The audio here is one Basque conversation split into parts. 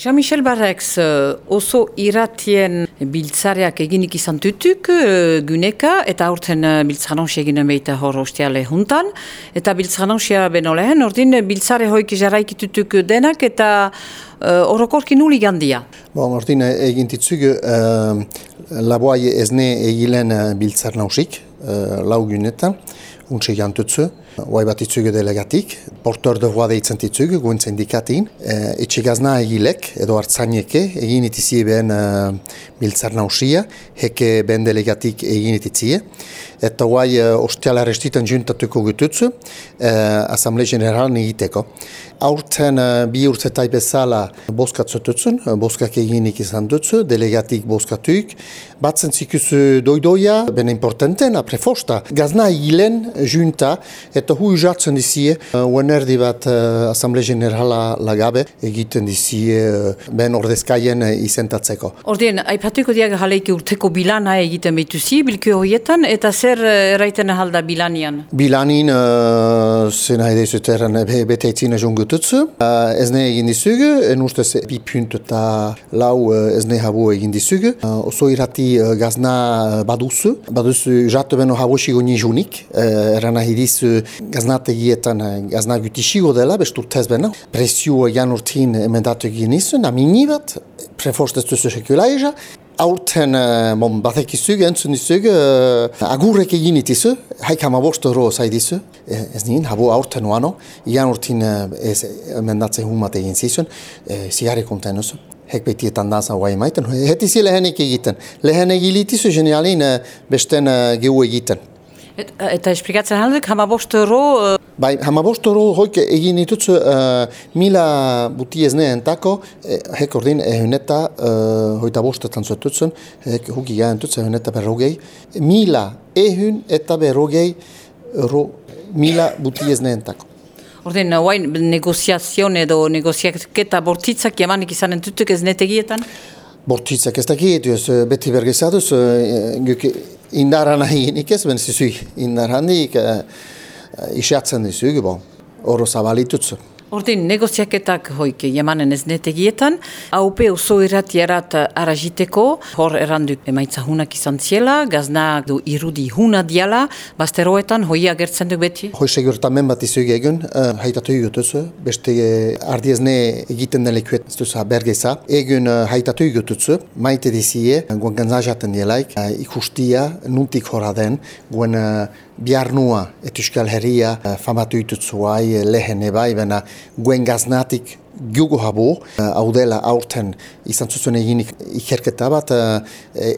Jean-Michel Barrex, eh, oso iratien biltzareak eginik izan tutuk eh, guneka, eta aurten eh, biltzanonsia eginen behita hor ostiale juntan. Eta biltzanonsia beno lehen, ordin biltzare hoik jarraiki tutuk denak, eta uh, orokorki nuli gandia. Bon, ordin egin titzuk, uh, laboai ezne egilen biltzar nausik, uh, lau gunetan, untse jantutzu. Hoai bat itzugu delegatik, portor de voa deitzen guen sindikatin. E, etxe gazna egilek, edo hartzaineke, egin itizie ben uh, biltzar nausia, heke ben delegatik egin itizie. Eta hoai uh, ostiala restitan juntatuko gututzu, uh, Asamble General egiteko. Aurten uh, bi urtetai bezala boskatzotutzun, uh, boskak eginik izan dutzu, delegatik boskatuik. Batzen zikuzu doidoia, ben importanten, apre fosta. Gazna egilen junta, eta eta hu jatzen dizie, uh, erdi bat uh, Asamble Generala lagabe egiten dizie uh, ben ordezkaien uh, izentatzeko. Ordien, aipatuko diaga jaleiki urteko bilana egiten beituzi, bilkio horietan, eta zer uh, ahalda bilanian? Bilanin, uh, zena edezu terren be, bete etzina jungututzu. Uh, ez ne egin dizugu, en ustez bi eta lau uh, ez ne habu egin dizugu. Uh, oso irati uh, gazna baduzu, baduzu jatu beno habu nijunik, uh, erana hidizu gaznategietan eh, gazna gutisigo dela, bestu tezbena. Presio jan urtin emendatu egin izun, amini bat, preforstez duzu sekula eza. Aurten, bon, batek izug, entzun izug, uh, agurrek egin itizu, haik hama bostu horo zai dizu. Ez nien, habu aurten uano, jan urtin ez emendatzen humat egin zizun, uh, zigari konten uzu. Hek betietan dansa guai maiten, heti zi egiten. Lehenik egitizu genialin besten uh, gehu egiten. Et, eta esplikatzen haldek, hama bost euro... Uh... Bai, hama bost euro hoik egin ditutzu uh, mila buti ez nehen tako, eh, hek ordin ehuneta uh, hoita bostetan zuetutzen, hek huki gaen tutzu ehuneta berrogei. Mila ehun eta berrogei euro mila buti ez nehen tako. Ordin, hain negoziazion edo negoziaketa bortitzak jamanik izanen tutuk ez netegietan? Bortitzak ez dakit, beti bergezatuz, uh, indaran nahinik ez, ben zizui indarandik uh, isiatzen dizugu, bon, oro zabalitutzu. Ordin, negoziaketak hoik jamanen ez netegietan, haupe oso irratiarat araziteko, hor erranduk emaitza hunak izan ziela, gazna du irudi huna diala, basteroetan hoi agertzen du beti? Hoi segurtamen bat izugu egun, uh, haitatu egutuzu, beste uh, ardi egiten nelekuet ez duzu bergeza, egun uh, haitatu egutuzu, maite dizie, guen ganzajaten dielaik, uh, ikustia, nuntik hora den, guen uh, biar nua, et euskal herria, uh, famatu itutzuai, lehen ebai, bena, guen gaznatik gugu habu, hau dela aurten izan zuzuen egin ikerketa bat,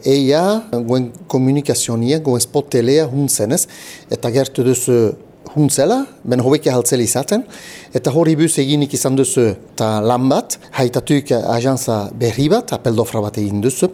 eia guen komunikazionia, guen spotelea hunzenez, eta gertu duzu huntzela, ben hobeke haltzela izaten, eta hori bus eginik izan duzu eta lan bat, haitatuk ajanza berri bat, apeldofra bat egin duzu.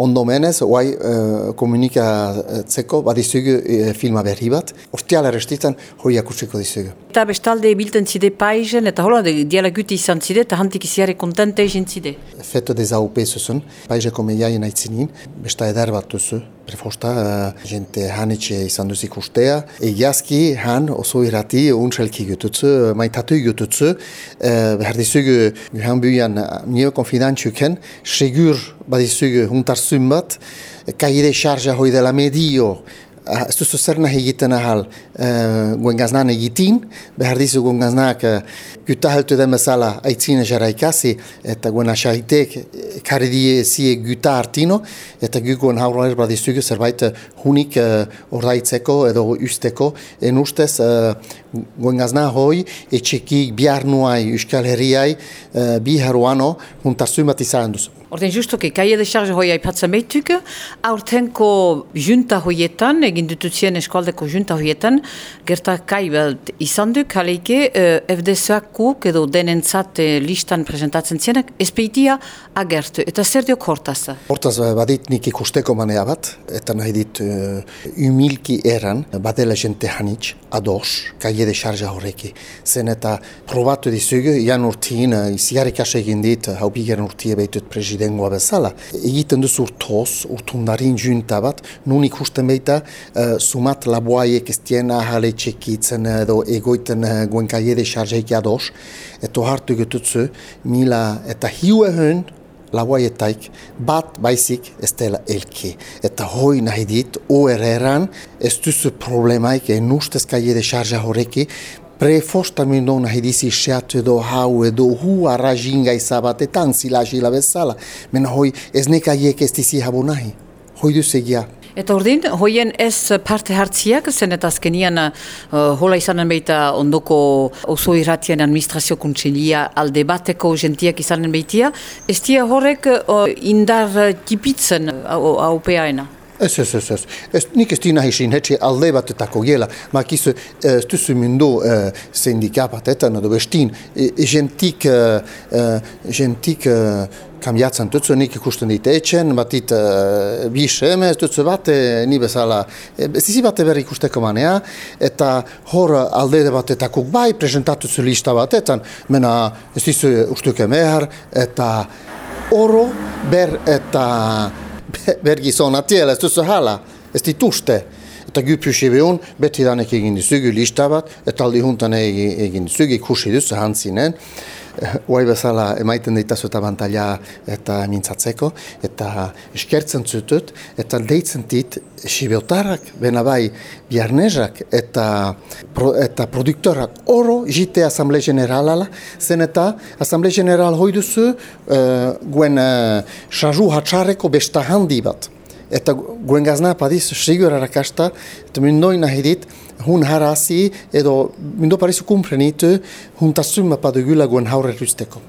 Ondo menez, oai uh, komunikatzeko badizugu uh, filma berri bat, orteala restitzen hori akusiko dizugu. Eta bestalde bilten zide paizen, eta hola diala guti izan zide, eta hantik iziare kontente egin zide. Feto dez AUP zuzun, paizeko meiaien aitzinin, besta edar bat duzu, prefosta, uh, jente hanetxe izan duzik ustea, egiazki han oso irati untxelki gututzu, maitatu gututzu, uh, behar dizugu guhan buian nio konfidantzuken, segur badizugu huntarzun bat, kaire xarja hoi dela medio, Ah, ez duzu zer nahi egiten ahal uh, guen gaznan egitin, behar dizu guen gaznak uh, guta heltu den bezala aitzina jara ikasi, eta guen asaitek kari die zie guta hartino, eta gu guen hauro erba dizugu zerbait hunik uh, ordaitzeko edo usteko, en ustez uh, guen gazna hoi etxekik bihar nuai euskal herriai uh, biharuano huntasun bat izan duzu. Orden justoke, kaie de charge hoi aipatzen behituk, aurtenko junta hoietan, egin dututzien eskualdeko junta hoietan, gerta kai bat izan duk, haleike, uh, kuk edo denentzat uh, listan presentatzen zienak, espeitia agertu, eta zer diok hortaz? Hortaz badit nik ikusteko manea bat, eta nahi dit uh, umilki eran, badela jente hanitz, ados, kaie de charge horreki. Zen eta probatu dizugu, ian urtiin, uh, iziarik egin dit, hau bigen urtie behitut prezident, dengoa bezala. Egiten duzu urtoz, urtundarin junta bat, nun ikusten behita, uh, sumat laboaiek ez diena jale txekitzen edo egoiten uh, guen kaiede xarzeik ados, Eta hartu gututzu, mila eta hiu ehun, lauaietaik, bat baizik ez dela elke. Eta hoi nahi dit, ORR-an, ez duzu problemaik, en ustezka jede xarja horreki, prefosta mindo nahi dizi xeatu edo hau edo hu arra jinga izabatetan zila jila bezala. Men hoi ez nekaiek ez dizi habu nahi. Hoi duzegia. Eta urdin, hoien ez parte hartziak, zen eta azkenian uh, hola izanen beita ondoko oso irratien administrazio kuntsilia alde bateko gentiak izanen beitia, ez tia horrek uh, indar tipitzen haupeaena? Ez, ez, ez, ez. ez nik ez dina hisin hetxe alde batetako gela, ma kizu ez duzu mundu uh, sindikapatetan edo bestin, gentik, uh, gentik uh, kambiatzen tutsu nik ikusten dit etxen, batit uh, bi ez tutsu bat, ni bezala, zizi bat eber ikusteko manea, eta hor alde batetakuk bai, presentatuzu lista batetan, mena ez dizu ustuk emehar, eta oro ber eta bergizon atiel, ez duzu hala, ez dituste. Eta gypysi behun, beti danek egin dizugu lista bat, eta aldi huntan egin dizugu ikusi duzu hantzinen. Oai bezala emaiten ditazu eta bantalla eta mintzatzeko, eta eskertzen zutut, eta deitzen dit, sibiotarrak, bena bai, biarnezak eta, pro, eta produktorak oro jite Asamble Generalala, zen eta Asamble General hoi duzu, uh, guen uh, xazu hatxarreko besta handi bat. Eta guen gazna padiz, sigur harakasta, eta mindoi nahi dit, hun harasi edo mindo parizu kumprenitu hun tasuma padugula guen haure rusteko.